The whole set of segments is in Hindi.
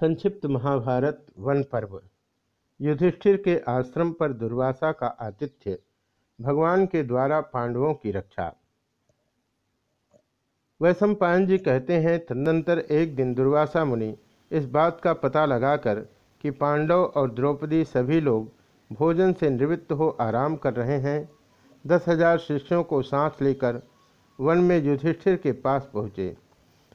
संक्षिप्त महाभारत वन पर्व। युधिष्ठिर के आश्रम पर दुर्वासा का आतिथ्य, भगवान के द्वारा पांडवों की रक्षा। वैशंपायन जी कहते हैं, तदनंतर एक दिन दुर्वासा मुनि इस बात का पता लगाकर कि पांडव और द्रौपदी सभी लोग भोजन से निवृत्त हो आराम कर रहे हैं, दस हज़ार शिष्यों को सांस लेकर वन में युधिष्ठिर के पास पहुँचे।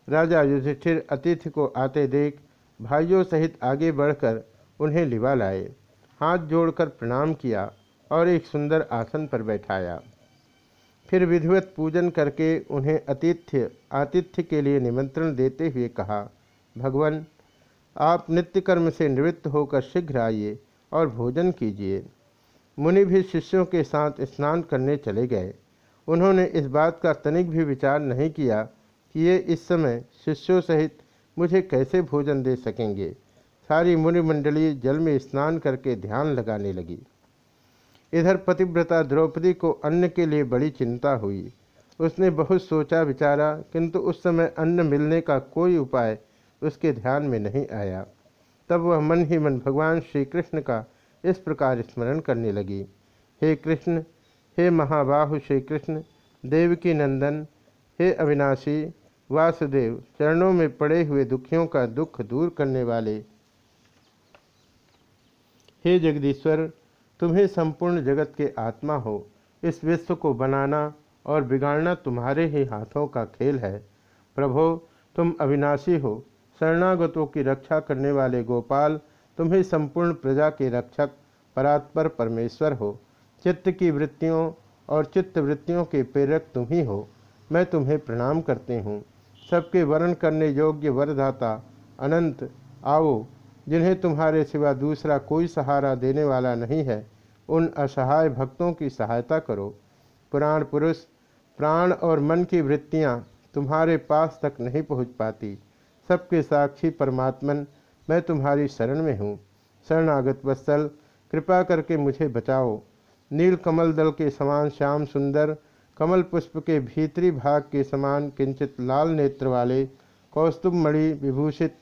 राजा युधिष्ठिर अतिथि को आते देख भाइयों सहित आगे बढ़कर उन्हें लिवा लाए, हाथ जोड़कर प्रणाम किया और एक सुंदर आसन पर बैठाया। फिर विधिवत पूजन करके उन्हें आतिथ्य आतिथ्य के लिए निमंत्रण देते हुए कहा, भगवान, आप नित्य कर्म से निवृत्त होकर शीघ्र आइए और भोजन कीजिए। मुनि भी शिष्यों के साथ स्नान करने चले गए। उन्होंने इस बात का तनिक भी विचार नहीं किया कि ये इस समय शिष्यों सहित मुझे कैसे भोजन दे सकेंगे? सारी मुनिमंडली जल में स्नान करके ध्यान लगाने लगी। इधर पतिव्रता द्रौपदी को अन्न के लिए बड़ी चिंता हुई। उसने बहुत सोचा विचारा, किंतु उस समय अन्न मिलने का कोई उपाय उसके ध्यान में नहीं आया। तब वह मन ही मन भगवान श्री कृष्ण का इस प्रकार स्मरण करने लगी। हे कृष्ण, हे महाबाहु श्री कृष्ण देवकी नंदन, हे अविनाशी वासुदेव, चरणों में पड़े हुए दुखियों का दुख दूर करने वाले। हे जगदीश्वर, तुम्हें संपूर्ण जगत के आत्मा हो। इस विश्व को बनाना और बिगाड़ना तुम्हारे ही हाथों का खेल है। प्रभो, तुम अविनाशी हो। शरणागतों की रक्षा करने वाले गोपाल, तुम्हें संपूर्ण प्रजा के रक्षक, परात्पर परमेश्वर हो। चित्त की वृत्तियों और चित्त वृत्तियों के प्रेरक तुम ही हो। मैं तुम्हें प्रणाम करती हूँ। सबके वर्ण करने योग्य वरदाता, अनंत, आओ, जिन्हें तुम्हारे सिवा दूसरा कोई सहारा देने वाला नहीं है, उन असहाय भक्तों की सहायता करो। पुराण पुरुष, प्राण और मन की वृत्तियाँ तुम्हारे पास तक नहीं पहुँच पाती। सबके साक्षी परमात्मन, मैं तुम्हारी शरण में हूँ। शरणागत वत्सल, कृपा करके मुझे बचाओ। नील कमल दल के समान श्याम सुंदर कमल पुष्प के भीतरी भाग के समान किंचित लाल नेत्र वाले कौस्तुभ मणि विभूषित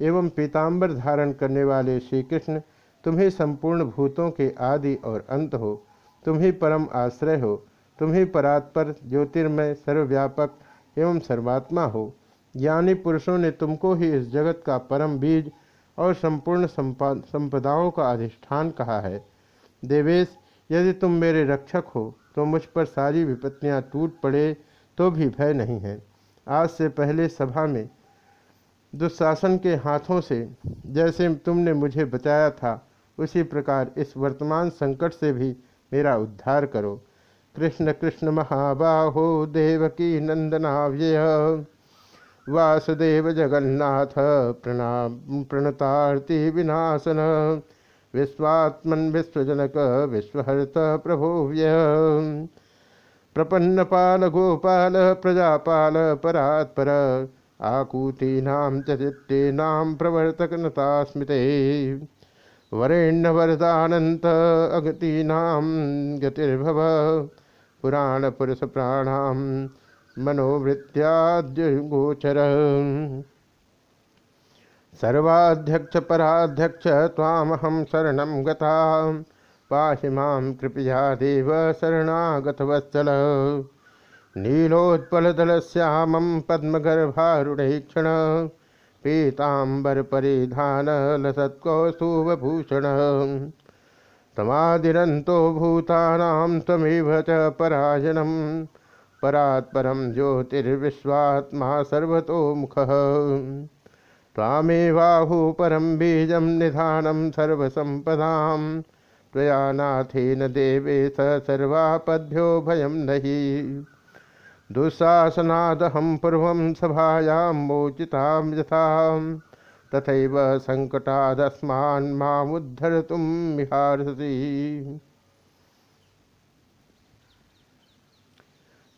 एवं पीताम्बर धारण करने वाले श्री कृष्ण तुम्हें संपूर्ण भूतों के आदि और अंत हो। तुम्ही परम आश्रय हो। तुम्ही परात्पर ज्योतिर्मय, सर्वव्यापक एवं सर्वात्मा हो। ज्ञानी पुरुषों ने तुमको ही इस जगत का परम बीज और संपूर्ण संपदाओं का अधिष्ठान कहा है। देवेश, यदि तुम मेरे रक्षक हो तो मुझ पर सारी विपत्तियाँ टूट पड़े तो भी भय नहीं है। आज से पहले सभा में दुशासन के हाथों से, जैसे तुमने मुझे बचाया था, उसी प्रकार इस वर्तमान संकट से भी मेरा उद्धार करो। कृष्ण कृष्ण महाबाहो, देवकी नंदनाव्यय वासुदेव जगन्नाथ, प्रणाम, प्रणतार्ति विनाशन। विश्वात्मन विश्वजनक विश्वहर्त प्रभो व्यय प्रपन्न पाल गोपाल, प्रजापाल, परात्पर, आकूतीनां च चित्तेनां प्रवर्तकनता स्मृते वरेण्य वरदानंत अगतीनां गतिर्भव। पुराण पुरुष प्राणां मनोवृत्त्याद्य गोचर सर्वाध्यक्ष पराध्यक्ष तामहम शरण गता। पाहि माँ कृपया देव शरणागतवत्सल। नीलोत्पलदलश्यामं पद्मगर्भारुणीक्षण। पीताम्बरपरिधान लसत्कौस्तुभभूषण तमादिरन्तो भूतानां त्वमेव च परायणं परात्परं ज्योतिर्विश्वात्मा सर्वतोमुखः। तामेवाहु परम बीजम निधानम सर्वसंपदा त्वया देवे स सर्वापद्यो भयम नहीं। दुस्साहसनादहम पूर्व सभायां मोचिता यथा तथैव मामुद्धरतुं मिहारसि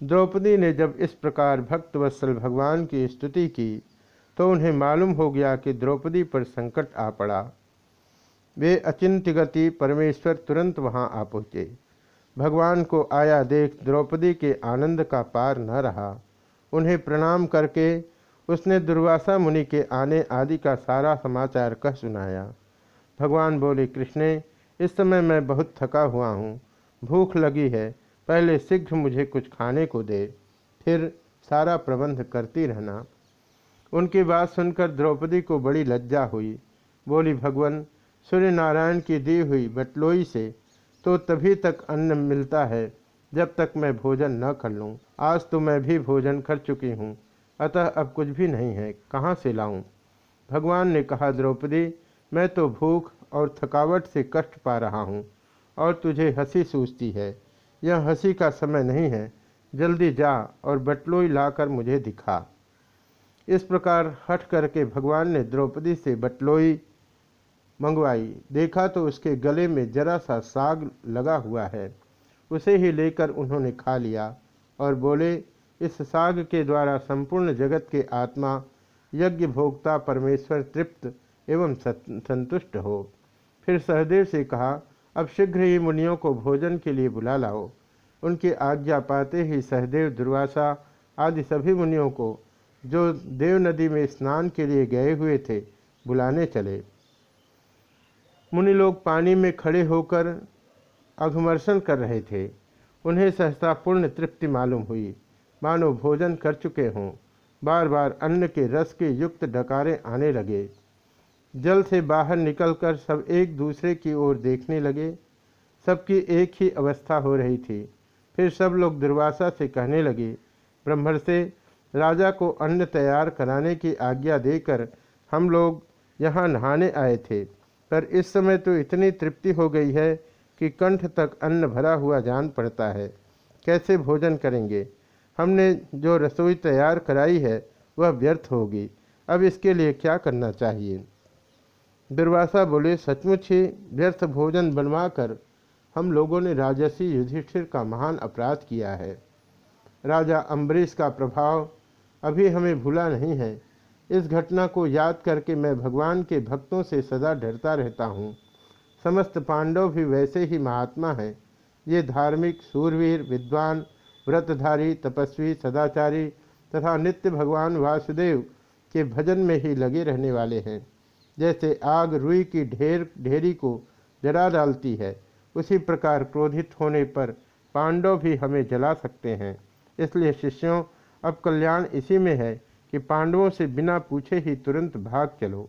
द्रौपदी ने जब इस प्रकार भक्तवत्सल भगवान की स्तुति की तो उन्हें मालूम हो गया कि द्रौपदी पर संकट आ पड़ा। वे अचिंत्य गति परमेश्वर तुरंत वहाँ आ पहुँचे। भगवान को आया देख द्रौपदी के आनंद का पार न रहा। उन्हें प्रणाम करके उसने दुर्वासा मुनि के आने आदि का सारा समाचार कह सुनाया। भगवान बोले, कृष्णे, इस समय मैं बहुत थका हुआ हूँ। भूख लगी है। पहले शीघ्र मुझे कुछ खाने को दे। फिर सारा प्रबंध करती रहना। उनकी बात सुनकर द्रौपदी को बड़ी लज्जा हुई। बोली, भगवान सूर्य नारायण की दी हुई बटलोई से तो तभी तक अन्न मिलता है, जब तक मैं भोजन न कर लूँ। आज तो मैं भी भोजन कर चुकी हूँ, अतः अब कुछ भी नहीं है, कहाँ से लाऊं? भगवान ने कहा, द्रौपदी, मैं तो भूख और थकावट से कष्ट पा रहा हूँ और तुझे हँसी सूझती है। यह हँसी का समय नहीं है, जल्दी जा और बटलोई लाकर मुझे दिखा। इस प्रकार हट करके भगवान ने द्रौपदी से बटलोई, मंगवाई। देखा तो उसके गले में जरा सा साग लगा हुआ है। उसे ही लेकर उन्होंने खा लिया और बोले, इस साग के द्वारा संपूर्ण जगत के आत्मा, यज्ञ भोक्ता, परमेश्वर तृप्त एवं संतुष्ट हो। फिर सहदेव से कहा, अब शीघ्र ही मुनियों को भोजन के लिए बुला लाओ। उनकी आज्ञा पाते ही सहदेव, दुर्वासा आदि सभी मुनियों को जो देव नदी में स्नान के लिए गए हुए थे, बुलाने चले। मुनि लोग पानी में खड़े होकर अघमर्षण कर रहे थे। उन्हें सहसा पूर्ण तृप्ति मालूम हुई। मानो भोजन कर चुके हों। बार बार अन्न के रस के युक्त डकारे आने लगे। जल से बाहर निकलकर सब एक दूसरे की ओर देखने लगे। सबकी एक ही अवस्था हो रही थी। फिर सब लोग दुर्वासा से कहने लगे ब्रह्मण से राजा को अन्न तैयार कराने की आज्ञा देकर हम लोग यहाँ नहाने आए थे। पर इस समय तो इतनी तृप्ति हो गई है कि कंठ तक अन्न भरा हुआ जान पड़ता है। कैसे भोजन करेंगे? हमने जो रसोई तैयार कराई है, वह व्यर्थ होगी। अब इसके लिए क्या करना चाहिए? दुर्वासा बोले, सचमुच ही व्यर्थ भोजन बनवाकर हम लोगों ने राजसी युधिष्ठिर का महान अपराध किया है। राजा अम्बरीश का प्रभाव अभी हमें भूला नहीं है। इस घटना को याद करके मैं भगवान के भक्तों से सदा डरता रहता हूँ। समस्त पांडव भी वैसे ही महात्मा हैं। ये धार्मिक सूरवीर विद्वान, व्रतधारी, तपस्वी, सदाचारी तथा नित्य भगवान वासुदेव के भजन में ही लगे रहने वाले हैं। जैसे आग रुई की ढेर, ढेरी को जला डालती है, उसी प्रकार क्रोधित होने पर पांडव भी हमें जला सकते हैं। इसलिए शिष्यों अब कल्याण इसी में है कि पांडवों से बिना पूछे ही तुरंत भाग चलो।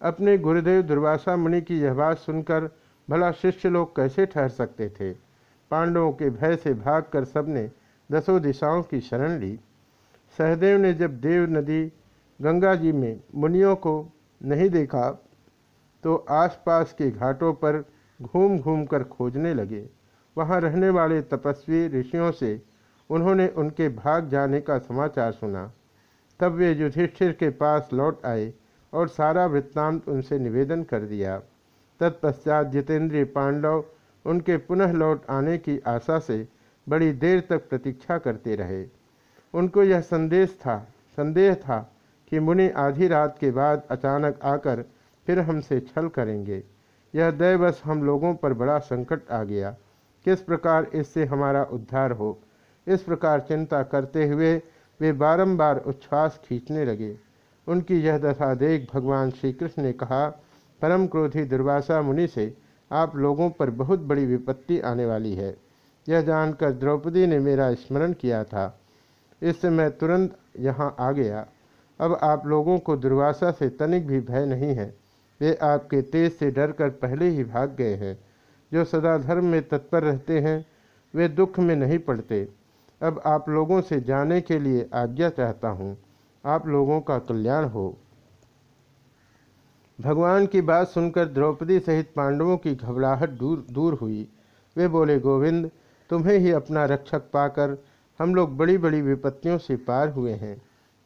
अपने गुरुदेव दुर्वासा मुनि की यह बात सुनकर भला शिष्य लोग कैसे ठहर सकते थे? पांडवों के भय से भागकर सबने दसों दिशाओं की शरण ली। सहदेव ने जब देव नदी गंगा जी में मुनियों को नहीं देखा तो आसपास के घाटों पर घूम घूम कर खोजने लगे। वहाँ रहने वाले तपस्वी ऋषियों से उन्होंने उनके भाग जाने का समाचार सुना। तब वे युधिष्ठिर के पास लौट आए और सारा वृत्तांत उनसे निवेदन कर दिया। तत्पश्चात जितेंद्रीय पांडव उनके पुनः लौट आने की आशा से बड़ी देर तक प्रतीक्षा करते रहे। उनको यह संदेश था, संदेह था कि मुनि आधी रात के बाद अचानक आकर फिर हमसे छल करेंगे। यह दैवश हम लोगों पर बड़ा संकट आ गया। किस प्रकार इससे हमारा उद्धार हो? इस प्रकार चिंता करते हुए वे बारंबार उच्छ्वास खींचने लगे। उनकी यह दशा देख भगवान श्री कृष्ण ने कहा, परम क्रोधी दुर्वासा मुनि से आप लोगों पर बहुत बड़ी विपत्ति आने वाली है। यह जानकर द्रौपदी ने मेरा स्मरण किया था। इससे मैं तुरंत यहाँ आ गया। अब आप लोगों को दुर्वासा से तनिक भी भय नहीं है। वे आपके तेज से डरकर पहले ही भाग गए हैं। जो सदा धर्म में तत्पर रहते हैं, वे दुख में नहीं पड़ते। अब आप लोगों से जाने के लिए आज्ञा चाहता हूँ। आप लोगों का कल्याण हो। भगवान की बात सुनकर द्रौपदी सहित पांडवों की घबराहट दूर दूर हुई। वे बोले, गोविंद, तुम्हें ही अपना रक्षक पाकर हम लोग बड़ी बड़ी विपत्तियों से पार हुए हैं।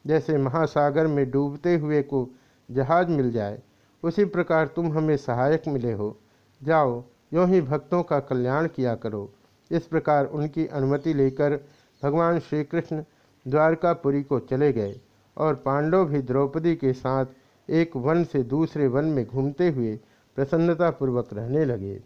जैसे महासागर में डूबते हुए को जहाज़ मिल जाए, उसी प्रकार तुम हमें सहायक मिले हो। जाओ, यों ही भक्तों का कल्याण किया करो। इस प्रकार उनकी अनुमति लेकर भगवान श्री कृष्ण द्वारकापुरी को चले गए और पांडव भी द्रौपदी के साथ एक वन से दूसरे वन में घूमते हुए प्रसन्नतापूर्वक रहने लगे।